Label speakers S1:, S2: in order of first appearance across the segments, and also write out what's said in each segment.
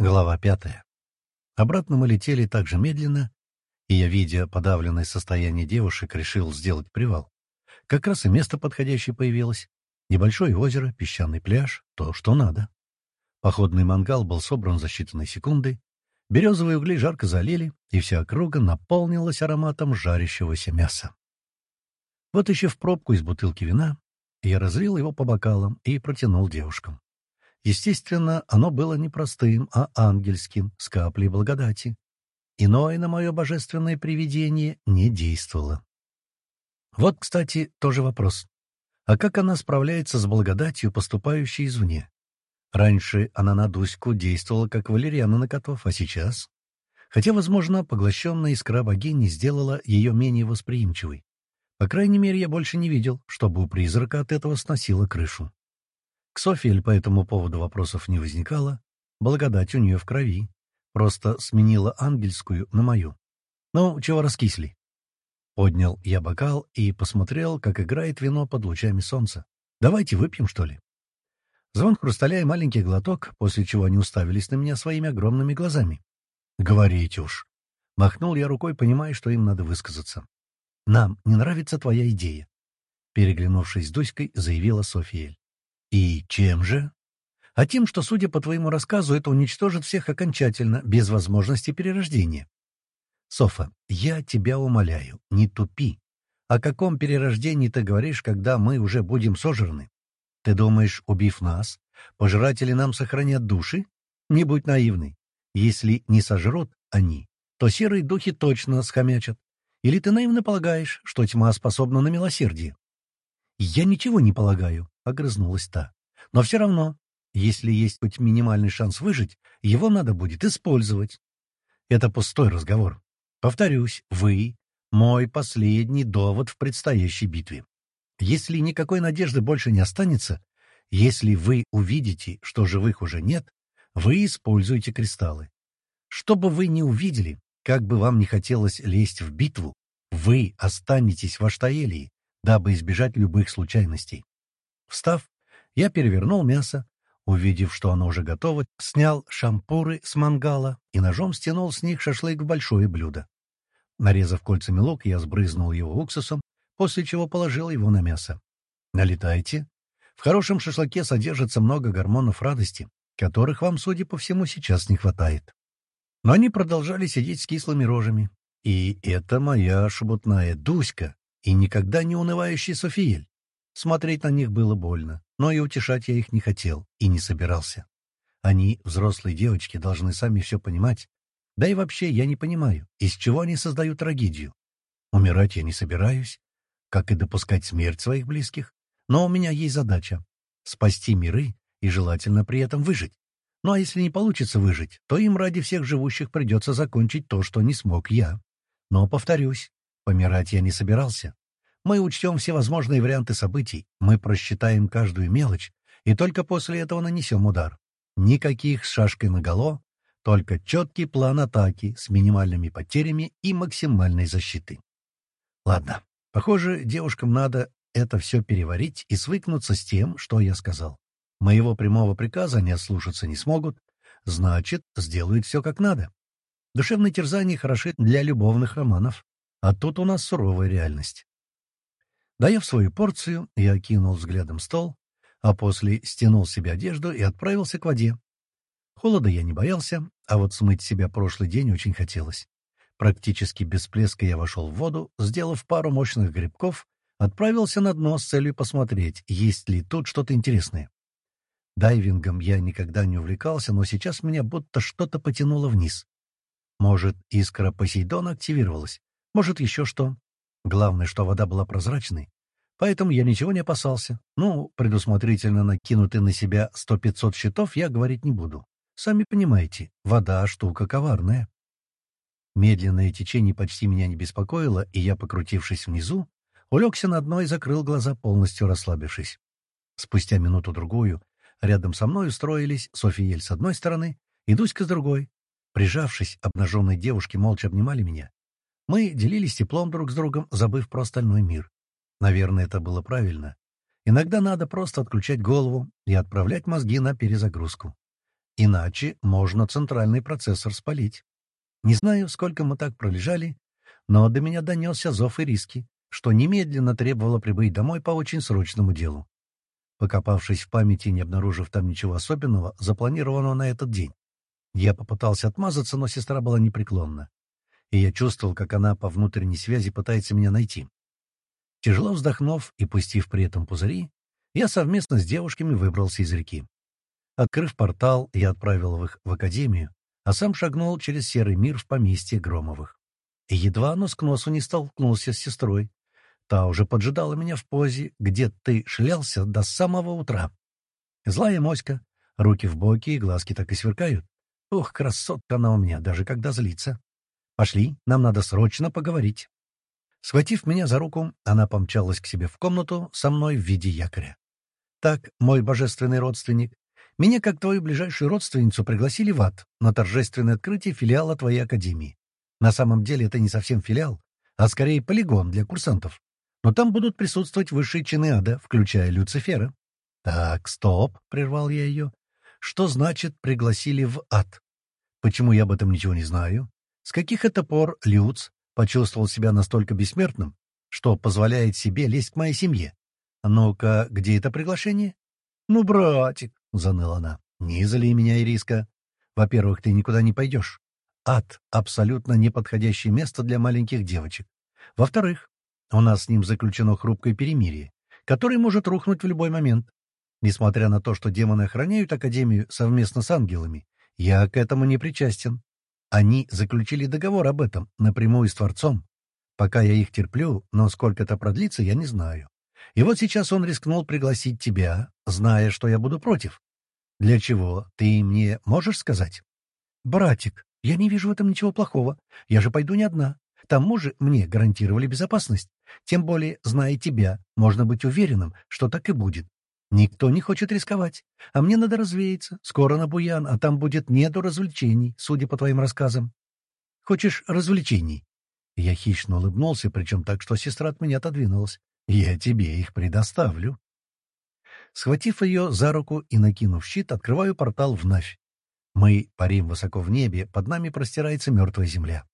S1: Глава пятая. Обратно мы летели так же медленно, и я, видя подавленное состояние девушек, решил сделать привал. Как раз и место подходящее появилось. Небольшое озеро, песчаный пляж, то, что надо. Походный мангал был собран за считанные секунды, березовые угли жарко залили, и вся округа наполнилась ароматом жарящегося мяса. Вот еще в пробку из бутылки вина я разлил его по бокалам и протянул девушкам. Естественно, оно было не простым, а ангельским, с каплей благодати. Иное на мое божественное привидение не действовало. Вот, кстати, тоже вопрос. А как она справляется с благодатью, поступающей извне? Раньше она на Дуську действовала как валериана на котов, а сейчас? Хотя, возможно, поглощенная искра богини сделала ее менее восприимчивой. По крайней мере, я больше не видел, чтобы у призрака от этого сносило крышу. К Софиэль по этому поводу вопросов не возникало. Благодать у нее в крови. Просто сменила ангельскую на мою. Ну, чего раскисли? Поднял я бокал и посмотрел, как играет вино под лучами солнца. Давайте выпьем, что ли? Звон хрусталя и маленький глоток, после чего они уставились на меня своими огромными глазами. «Говорите уж!» Махнул я рукой, понимая, что им надо высказаться. «Нам не нравится твоя идея», — переглянувшись с Дуськой, заявила Софиэль. «И чем же?» «А тем, что, судя по твоему рассказу, это уничтожит всех окончательно, без возможности перерождения». «Софа, я тебя умоляю, не тупи. О каком перерождении ты говоришь, когда мы уже будем сожраны? Ты думаешь, убив нас, пожиратели нам сохранят души? Не будь наивный. Если не сожрут они, то серые духи точно схомячат. Или ты наивно полагаешь, что тьма способна на милосердие? «Я ничего не полагаю», — огрызнулась та. «Но все равно, если есть хоть минимальный шанс выжить, его надо будет использовать». Это пустой разговор. Повторюсь, вы — мой последний довод в предстоящей битве. Если никакой надежды больше не останется, если вы увидите, что живых уже нет, вы используете кристаллы. Что бы вы ни увидели, как бы вам не хотелось лезть в битву, вы останетесь в Аштаэлии, дабы избежать любых случайностей. Встав, я перевернул мясо, увидев, что оно уже готово, снял шампуры с мангала и ножом стянул с них шашлык в большое блюдо. Нарезав кольцами лук, я сбрызнул его уксусом, после чего положил его на мясо. Налетайте. В хорошем шашлыке содержится много гормонов радости, которых вам, судя по всему, сейчас не хватает. Но они продолжали сидеть с кислыми рожами. И это моя шебутная Дуська, и никогда не унывающий Софиель. Смотреть на них было больно, но и утешать я их не хотел и не собирался. Они, взрослые девочки, должны сами все понимать. Да и вообще я не понимаю, из чего они создают трагедию. Умирать я не собираюсь, как и допускать смерть своих близких. Но у меня есть задача — спасти миры и желательно при этом выжить. Ну а если не получится выжить, то им ради всех живущих придется закончить то, что не смог я. Но, повторюсь, Помирать я не собирался. Мы учтем все возможные варианты событий, мы просчитаем каждую мелочь, и только после этого нанесем удар. Никаких с шашкой наголо, только четкий план атаки с минимальными потерями и максимальной защитой. Ладно, похоже, девушкам надо это все переварить и свыкнуться с тем, что я сказал. Моего прямого приказа они отслушаться не смогут, значит, сделают все как надо. Душевные терзания хороши для любовных романов. А тут у нас суровая реальность. Доев свою порцию, я окинул взглядом стол, а после стянул себе одежду и отправился к воде. Холода я не боялся, а вот смыть себя прошлый день очень хотелось. Практически без плеска я вошел в воду, сделав пару мощных грибков, отправился на дно с целью посмотреть, есть ли тут что-то интересное. Дайвингом я никогда не увлекался, но сейчас меня будто что-то потянуло вниз. Может, искра Посейдона активировалась, может, еще что. Главное, что вода была прозрачной. Поэтому я ничего не опасался. Ну, предусмотрительно накинутый на себя сто-пятьсот щитов я говорить не буду. Сами понимаете, вода — штука коварная. Медленное течение почти меня не беспокоило, и я, покрутившись внизу, улегся на дно и закрыл глаза, полностью расслабившись. Спустя минуту-другую рядом со мной устроились Софиель с одной стороны и Дуська с другой. Прижавшись, обнаженные девушки молча обнимали меня. Мы делились теплом друг с другом, забыв про остальной мир. Наверное, это было правильно. Иногда надо просто отключать голову и отправлять мозги на перезагрузку. иначе можно центральный процессор спалить. Не знаю, сколько мы так пролежали, но до меня донесся зов и риски, что немедленно требовало прибыть домой по очень срочному делу. Покопавшись в памяти и не обнаружив там ничего особенного, запланированного на этот день, я попытался отмазаться, но сестра была непреклонна. И я чувствовал, как она по внутренней связи пытается меня найти. Тяжело вздохнув и пустив при этом пузыри, я совместно с девушками выбрался из реки. Открыв портал, я отправил их в академию, а сам шагнул через серый мир в поместье Громовых. И едва нос к носу не столкнулся с сестрой. Та уже поджидала меня в позе, где ты шлялся до самого утра. Злая моська, руки в боки и глазки так и сверкают. Ух, красотка она у меня, даже когда злится. Пошли, нам надо срочно поговорить. Схватив меня за руку, она помчалась к себе в комнату со мной в виде якоря. Так, мой божественный родственник, меня, как твою ближайшую родственницу, пригласили в ад на торжественное открытие филиала твоей академии. На самом деле это не совсем филиал, а скорее полигон для курсантов. Но там будут присутствовать высшие чины ада, включая Люцифера. «Так, стоп», — прервал я ее. Что значит «пригласили в ад»? Почему я об этом ничего не знаю? С каких это пор Люц почувствовал себя настолько бессмертным, что позволяет себе лезть к моей семье? Ну-ка, где это приглашение? Ну, братик, — заныла она, — не зли меня, Ириска. Во-первых, ты никуда не пойдешь. Ад — абсолютно неподходящее место для маленьких девочек. Во-вторых, у нас с ним заключено хрупкое перемирие, которое может рухнуть в любой момент. Несмотря на то, что демоны охраняют Академию совместно с ангелами, я к этому не причастен. Они заключили договор об этом напрямую с Творцом. Пока я их терплю, но сколько это продлится, я не знаю. И вот сейчас он рискнул пригласить тебя, зная, что я буду против. Для чего, ты мне можешь сказать? Братик, я не вижу в этом ничего плохого. Я же пойду не одна. К тому же мне гарантировали безопасность. Тем более, зная тебя, можно быть уверенным, что так и будет. Никто не хочет рисковать. А мне надо развеяться. Скоро на Буян, а там будет не до развлечений, судя по твоим рассказам. Хочешь развлечений?» Я хищно улыбнулся, причем так, что сестра от меня отодвинулась. «Я тебе их предоставлю». Схватив ее за руку и накинув щит, открываю портал в Навь. Мы парим высоко в небе, под нами простирается мертвая земля.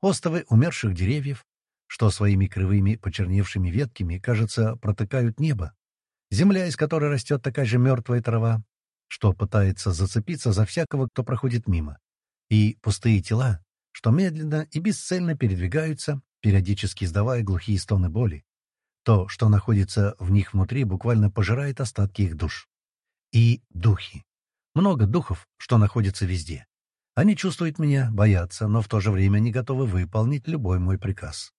S1: Остовы умерших деревьев, что своими кривыми почерневшими ветками, кажется, протыкают небо земля, из которой растет такая же мертвая трава, что пытается зацепиться за всякого, кто проходит мимо, и пустые тела, что медленно и бесцельно передвигаются, периодически издавая глухие стоны боли. То, что находится в них внутри, буквально пожирает остатки их душ. И духи. Много духов, что находятся везде. Они чувствуют меня, боятся, но в то же время не готовы выполнить любой мой приказ.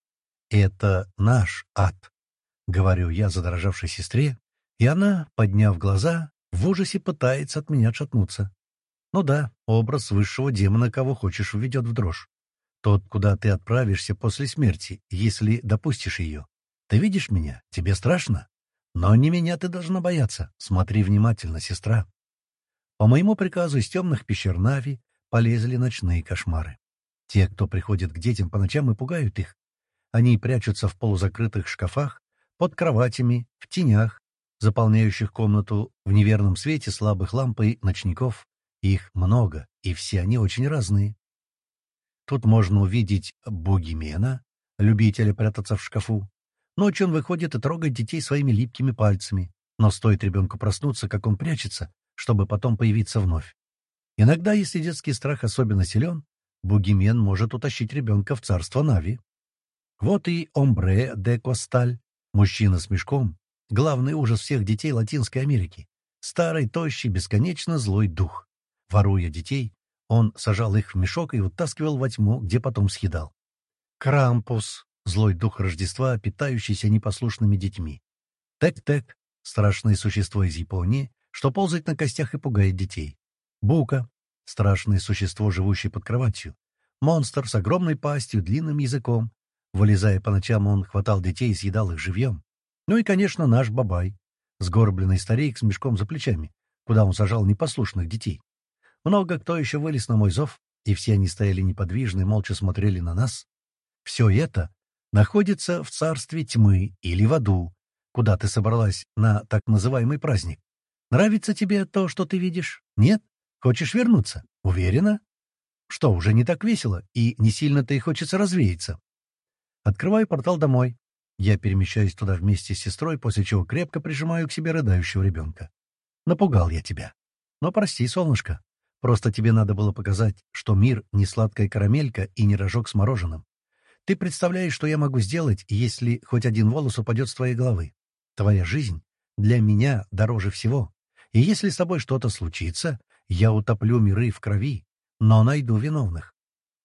S1: «Это наш ад», — говорю я задрожавшей сестре, и она, подняв глаза, в ужасе пытается от меня отшатнуться. Ну да, образ высшего демона кого хочешь введет в дрожь. Тот, куда ты отправишься после смерти, если допустишь ее. Ты видишь меня? Тебе страшно? Но не меня ты должна бояться. Смотри внимательно, сестра. По моему приказу из темных пещер Нави полезли ночные кошмары. Те, кто приходит к детям по ночам и пугают их. Они прячутся в полузакрытых шкафах, под кроватями, в тенях, заполняющих комнату в неверном свете слабых ламп и ночников. Их много, и все они очень разные. Тут можно увидеть бугимена, любителя прятаться в шкафу. Ночью он выходит и трогает детей своими липкими пальцами, но стоит ребенку проснуться, как он прячется, чтобы потом появиться вновь. Иногда, если детский страх особенно силен, бугимен может утащить ребенка в царство Нави. Вот и Омбре де Косталь, мужчина с мешком, Главный ужас всех детей Латинской Америки. Старый, тощий, бесконечно злой дух. Воруя детей, он сажал их в мешок и утаскивал во тьму, где потом съедал. Крампус — злой дух Рождества, питающийся непослушными детьми. Тек-тек — страшное существо из Японии, что ползает на костях и пугает детей. Бука — страшное существо, живущее под кроватью. Монстр с огромной пастью, длинным языком. Вылезая по ночам, он хватал детей и съедал их живьем. Ну и, конечно, наш Бабай, сгорбленный старик с мешком за плечами, куда он сажал непослушных детей. Много кто еще вылез на мой зов, и все они стояли неподвижно и молча смотрели на нас. Все это находится в царстве тьмы или в аду, куда ты собралась на так называемый праздник. Нравится тебе то, что ты видишь? Нет? Хочешь вернуться? Уверена? Что, уже не так весело, и не сильно-то и хочется развеяться. Открываю портал домой. Я перемещаюсь туда вместе с сестрой, после чего крепко прижимаю к себе рыдающего ребенка. Напугал я тебя. Но прости, солнышко. Просто тебе надо было показать, что мир — не сладкая карамелька и не рожок с мороженым. Ты представляешь, что я могу сделать, если хоть один волос упадет с твоей головы? Твоя жизнь для меня дороже всего. И если с тобой что-то случится, я утоплю миры в крови, но найду виновных.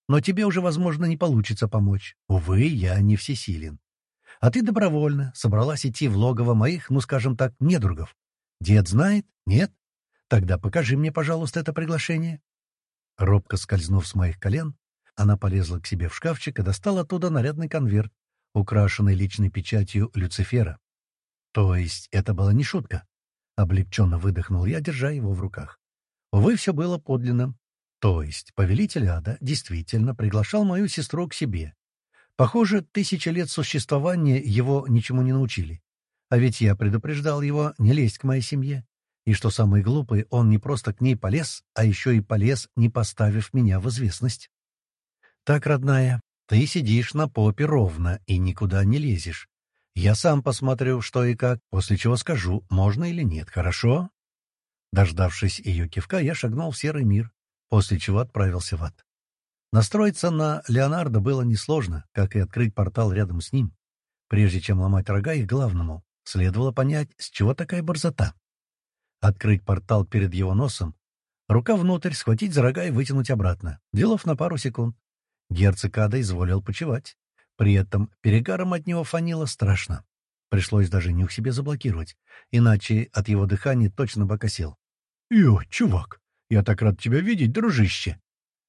S1: Но тебе уже, возможно, не получится помочь. Увы, я не всесилен. А ты добровольно собралась идти в логово моих, ну, скажем так, недругов. Дед знает? Нет? Тогда покажи мне, пожалуйста, это приглашение. Робко скользнув с моих колен, она полезла к себе в шкафчик и достала оттуда нарядный конверт, украшенный личной печатью Люцифера. То есть это была не шутка. Облегченно выдохнул я, держа его в руках. Увы, все было подлинным. То есть повелитель ада действительно приглашал мою сестру к себе. Похоже, тысячи лет существования его ничему не научили. А ведь я предупреждал его не лезть к моей семье. И что самое глупое, он не просто к ней полез, а еще и полез, не поставив меня в известность. «Так, родная, ты сидишь на попе ровно и никуда не лезешь. Я сам посмотрю, что и как, после чего скажу, можно или нет, хорошо?» Дождавшись ее кивка, я шагнул в серый мир, после чего отправился в ад. Настроиться на Леонардо было несложно, как и открыть портал рядом с ним. Прежде чем ломать рога их главному, следовало понять, с чего такая борзота. Открыть портал перед его носом, рука внутрь, схватить за рога и вытянуть обратно. Делов на пару секунд. Герцог Ада изволил почевать. При этом перегаром от него фанило страшно. Пришлось даже нюх себе заблокировать, иначе от его дыхания точно бы окосел. «Ё, чувак, я так рад тебя видеть, дружище!»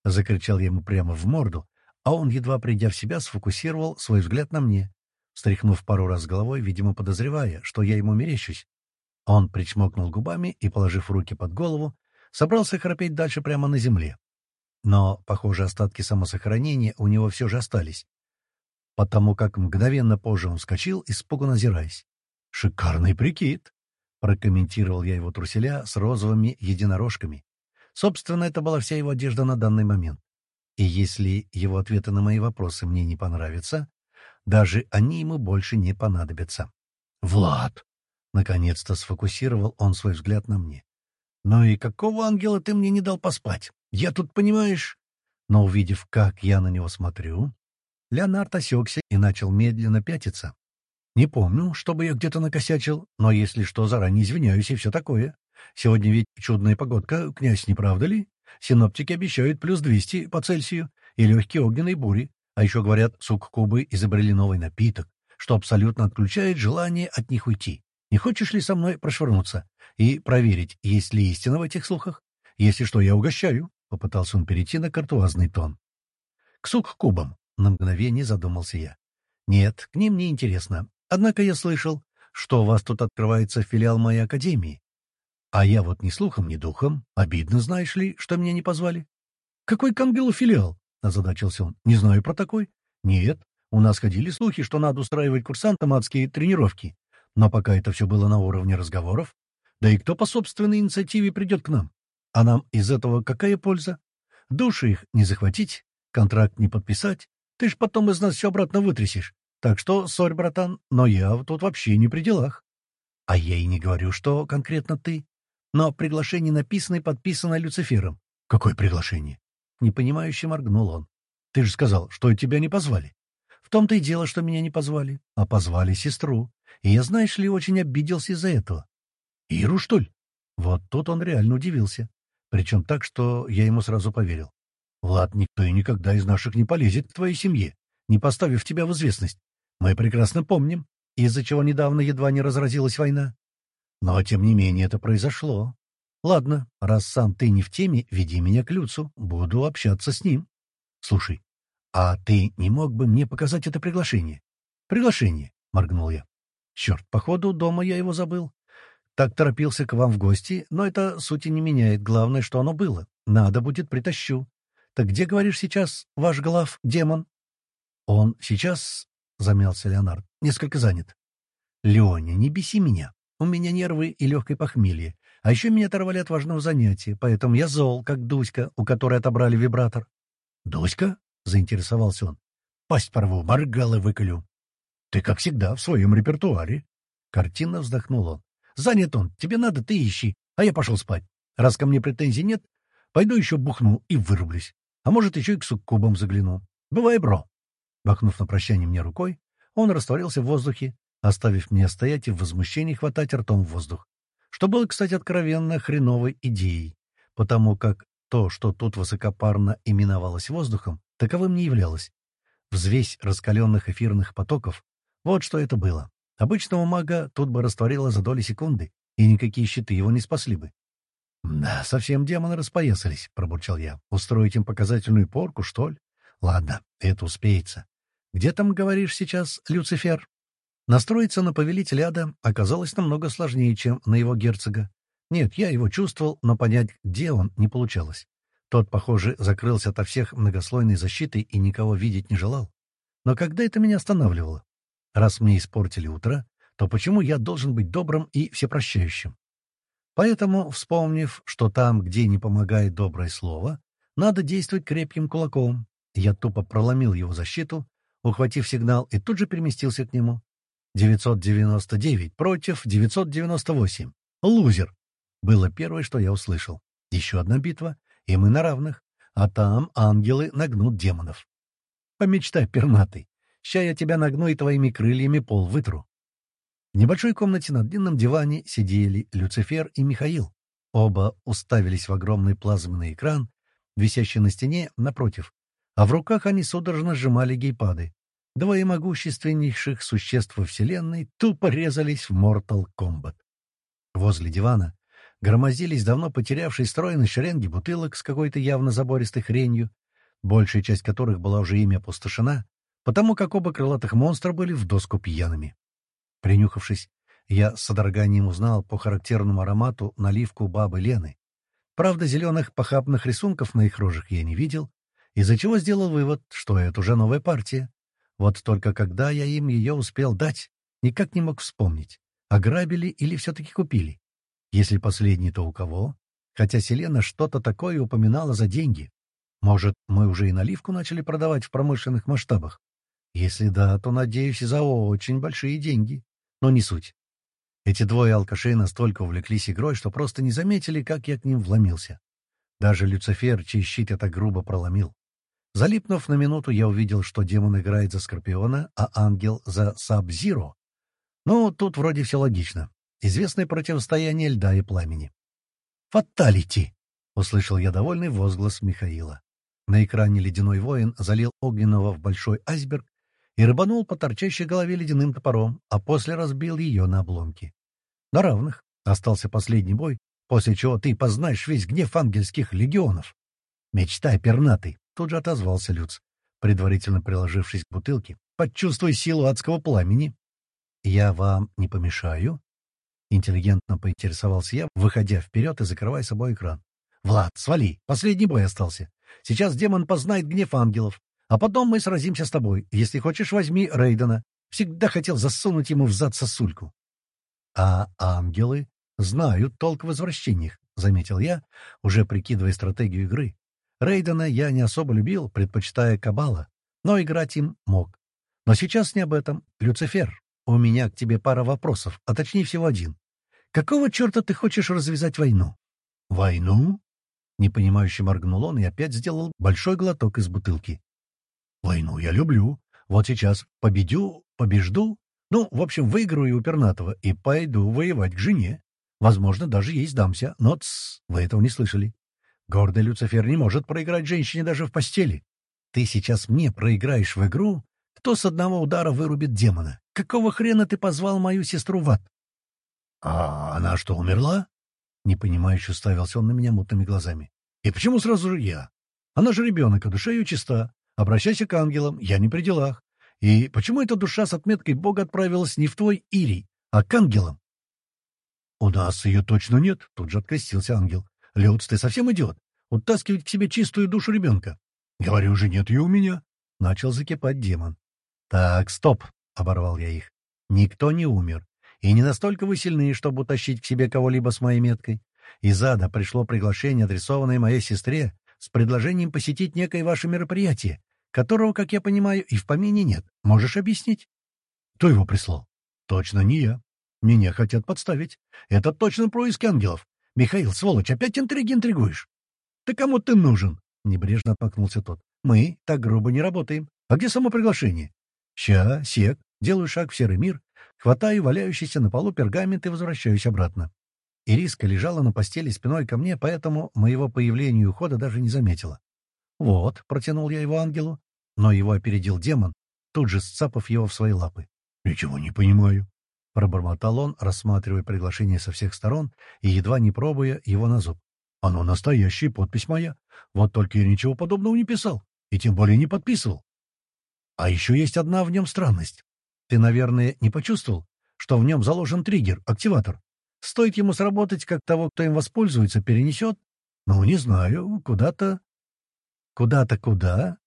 S1: Закричал я ему прямо в морду, а он, едва придя в себя, сфокусировал свой взгляд на мне, встряхнув пару раз головой, видимо, подозревая, что я ему мерещусь. Он причмокнул губами и, положив руки под голову, собрался храпеть дальше прямо на земле. Но, похоже, остатки самосохранения у него все же остались, потому как мгновенно позже он вскочил, испуганно озираясь. «Шикарный прикид!» — прокомментировал я его труселя с розовыми единорожками. Собственно, это была вся его одежда на данный момент. И если его ответы на мои вопросы мне не понравятся, даже они ему больше не понадобятся. «Влад!» — наконец-то сфокусировал он свой взгляд на мне. «Ну и какого ангела ты мне не дал поспать? Я тут, понимаешь...» Но, увидев, как я на него смотрю, Леонард осекся и начал медленно пятиться. «Не помню, чтобы я где-то накосячил, но если что, заранее извиняюсь и все такое. Сегодня ведь чудная погодка, князь, не правда ли? Синоптики обещают плюс 200 по Цельсию и легкие огненные бури. А еще говорят, суккубы изобрели новый напиток, что абсолютно отключает желание от них уйти. Не хочешь ли со мной прошвырнуться и проверить, есть ли истина в этих слухах? Если что, я угощаю. Попытался он перейти на картуазный тон. К суккубам. На мгновение задумался я. Нет, к ним не интересно. Однако я слышал, что у вас тут открывается филиал моей академии. А я вот ни слухом, ни духом. Обидно, знаешь ли, что меня не позвали. Какой к ангелу филиал? озадачился он. «Не знаю про такой». «Нет, у нас ходили слухи, что надо устраивать курсантам адские тренировки. Но пока это все было на уровне разговоров. Да и кто по собственной инициативе придет к нам? А нам из этого какая польза? Души их не захватить, контракт не подписать. Ты ж потом из нас все обратно вытрясешь. Так что, сорь, братан, но я тут вообще не при делах. А я и не говорю, что конкретно ты. Но приглашение написано и подписано Люцифером. Какое приглашение? Непонимающе моргнул он. «Ты же сказал, что тебя не позвали». «В том-то и дело, что меня не позвали, а позвали сестру. И я, знаешь ли, очень обиделся из-за этого». «Иру, что ли?» Вот тут он реально удивился. Причем так, что я ему сразу поверил. «Влад, никто и никогда из наших не полезет к твоей семье, не поставив тебя в известность. Мы прекрасно помним, из-за чего недавно едва не разразилась война. Но, тем не менее, это произошло. Ладно, раз сам ты не в теме, веди меня к Люцу, буду общаться с ним. Слушай, а ты не мог бы мне показать это приглашение? Приглашение, моргнул я. Черт, походу, дома я его забыл. Так торопился к вам в гости, но это сути не меняет. Главное, что оно было. Надо будет, притащу. Так где, говоришь, сейчас ваш глав, демон? Он сейчас, — замялся Леонард, — несколько занят. Леня, не беси меня. У меня нервы и легкое похмелье. А еще меня оторвали от важного занятия, поэтому я зол, как Дуська, у которой отобрали вибратор. — Дуська? — заинтересовался он. — Пасть порву, моргалы выколю. — Ты, как всегда, в своем репертуаре. Картинно вздохнул он. — Занят он. Тебе надо, ты ищи. А я пошел спать. Раз ко мне претензий нет, пойду еще бухну и вырублюсь. А может, еще и к суккубам загляну. Бывай, бро. Махнув на прощание мне рукой, он растворился в воздухе, оставив меня стоять и в возмущении хватать ртом в воздух. Что было, кстати, откровенно хреновой идеей, потому как то, что тут высокопарно именовалось воздухом, таковым не являлось. Взвесь раскаленных эфирных потоков — вот что это было. Обычного мага тут бы растворило за доли секунды, и никакие щиты его не спасли бы. «Да, совсем демоны распоясались», — пробурчал я. «Устроить им показательную порку, что ли? Ладно, это успеется. Где там, говоришь, сейчас Люцифер?» Настроиться на повелителя ада оказалось намного сложнее, чем на его герцога. Нет, я его чувствовал, но понять, где он, не получалось. Тот, похоже, закрылся ото всех многослойной защитой и никого видеть не желал. Но когда это меня останавливало? Раз мне испортили утро, то почему я должен быть добрым и всепрощающим? Поэтому, вспомнив, что там, где не помогает доброе слово, надо действовать крепким кулаком, я тупо проломил его защиту, ухватив сигнал, и тут же переместился к нему. 999 против 998. Лузер. Было первое, что я услышал. Еще одна битва, и мы на равных, а там ангелы нагнут демонов. Помечтай, пернатый. Ща я тебя нагну и твоими крыльями пол вытру. В небольшой комнате на длинном диване сидели Люцифер и Михаил. Оба уставились в огромный плазменный экран, висящий на стене напротив, а в руках они судорожно сжимали гейпады. Двое могущественнейших существ во Вселенной тупо резались в Mortal Kombat. Возле дивана громоздились давно потерявшие стройные шеренги бутылок с какой-то явно забористой хренью, большая часть которых была уже ими опустошена, потому как оба крылатых монстра были в доску пьяными. Принюхавшись, я с содроганием узнал по характерному аромату наливку бабы Лены. Правда, зеленых похабных рисунков на их рожах я не видел, из-за чего сделал вывод, что это уже новая партия. Вот только когда я им ее успел дать, никак не мог вспомнить, ограбили или все-таки купили. Если последний, то у кого? Хотя Селена что-то такое упоминала за деньги. Может, мы уже и наливку начали продавать в промышленных масштабах? Если да, то, надеюсь, за очень большие деньги но не суть. Эти двое алкашей настолько увлеклись игрой, что просто не заметили, как я к ним вломился. Даже Люцифер, чей щит это грубо проломил. Залипнув на минуту, я увидел, что демон играет за Скорпиона, а ангел — за Саб-Зиро. Ну, тут вроде все логично. Известное противостояние льда и пламени. «Фаталити!» — услышал я довольный возглас Михаила. На экране ледяной воин залил огненного в большой айсберг и рыбанул по торчащей голове ледяным топором, а после разбил ее на обломки. На равных остался последний бой, после чего ты познаешь весь гнев ангельских легионов. «Мечтай, пернатый!» — тут же отозвался Люц, предварительно приложившись к бутылке. «Почувствуй силу адского пламени!» «Я вам не помешаю?» Интеллигентно поинтересовался я, выходя вперед и закрывая собой экран. «Влад, свали! Последний бой остался. Сейчас демон познает гнев ангелов. А потом мы сразимся с тобой. Если хочешь, возьми Рейдена. Всегда хотел засунуть ему в зад сосульку. — А ангелы знают толк в возвращениях, — заметил я, уже прикидывая стратегию игры. Рейдена я не особо любил, предпочитая Кабала, но играть им мог. Но сейчас не об этом. Люцифер, у меня к тебе пара вопросов, а точнее всего один. Какого черта ты хочешь развязать войну? — Войну? — непонимающе моргнул он и опять сделал большой глоток из бутылки. Войну я люблю. Вот сейчас победю, побежду. Ну, в общем, выиграю у пернатого и пойду воевать к жене. Возможно, даже ей сдамся. Но, тс, вы этого не слышали. Гордый Люцифер не может проиграть женщине даже в постели. Ты сейчас мне проиграешь в игру, кто с одного удара вырубит демона? Какого хрена ты позвал мою сестру в ад? — А она что, умерла? — непонимающе уставился он на меня мутными глазами. — И почему сразу же я? Она же ребенок, а душа ее чиста. Обращайся к ангелам, я не при делах. И почему эта душа с отметкой Бога отправилась не в твой Ирий, а к ангелам? — У нас ее точно нет, — тут же открестился ангел. — Люц, ты совсем идиот? Утаскивать к себе чистую душу ребенка. — Говорю же, нет ее у меня. Начал закипать демон. — Так, стоп, — оборвал я их. — Никто не умер. И не настолько вы сильны, чтобы утащить к себе кого-либо с моей меткой. Из ада пришло приглашение, адресованное моей сестре, с предложением посетить некое ваше мероприятие, которого, как я понимаю, и в помине нет. Можешь объяснить? Кто его прислал? Точно не я. Меня хотят подставить. Это точно происки ангелов. Михаил, сволочь, опять интриги интригуешь? Ты кому ты нужен? Небрежно отмахнулся тот. Мы так грубо не работаем. А где само приглашение? Ща, сек. Делаю шаг в серый мир, хватаю валяющийся на полу пергамент и возвращаюсь обратно. Ириска лежала на постели спиной ко мне, поэтому моего появления и ухода даже не заметила. «Вот», — протянул я его ангелу, но его опередил демон, тут же сцапав его в свои лапы. «Ничего не понимаю», — пробормотал он, рассматривая приглашение со всех сторон и едва не пробуя его на зуб. «Оно настоящее, подпись моя. Вот только я ничего подобного не писал, и тем более не подписывал. А еще есть одна в нем странность. Ты, наверное, не почувствовал, что в нем заложен триггер, активатор? Стоит ему сработать, как того, кто им воспользуется, перенесет? Ну, не знаю, куда-то... Куда-то куда?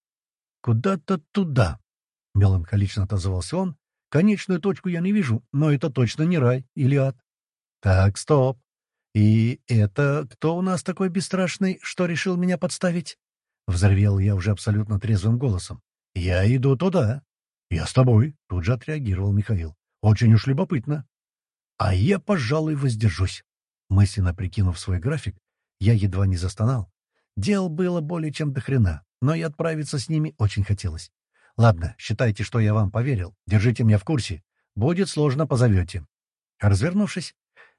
S1: Куда-то туда, — меланхолично отозвался он. Конечную точку я не вижу, но это точно не рай или ад. Так, стоп. И это кто у нас такой бесстрашный, что решил меня подставить? Взорвел я уже абсолютно трезвым голосом. Я иду туда. Я с тобой, — тут же отреагировал Михаил. Очень уж любопытно. А я, пожалуй, воздержусь. Мысленно прикинув свой график, я едва не застонал. Дел было более чем до хрена, но и отправиться с ними очень хотелось. Ладно, считайте, что я вам поверил. Держите меня в курсе. Будет сложно, позовете. Развернувшись,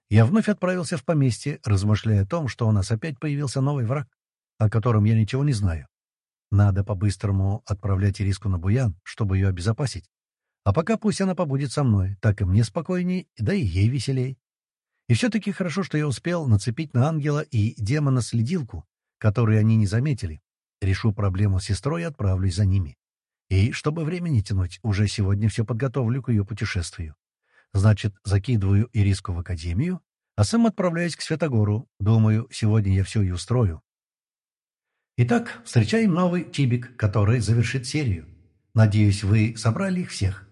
S1: я вновь отправился в поместье, размышляя о том, что у нас опять появился новый враг, о котором я ничего не знаю. Надо по-быстрому отправлять Ириску на Буян, чтобы ее обезопасить. А пока пусть она побудет со мной, так и мне спокойней, да и ей веселей. И все-таки хорошо, что я успел нацепить на ангела и демона следилку, которую они не заметили. Решу проблему с сестрой и отправлюсь за ними. И, чтобы время не тянуть, уже сегодня все подготовлю к ее путешествию. Значит, закидываю Ириску в академию, а сам отправляюсь к Святогору. Думаю, сегодня я все и устрою. Итак, встречаем новый тибик, который завершит серию. Надеюсь, вы собрали их всех.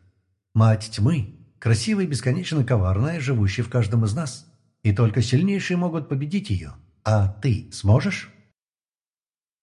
S1: Мать тьмы, красивая и бесконечно коварная, живущая в каждом из нас. И только сильнейшие могут победить ее. А ты сможешь?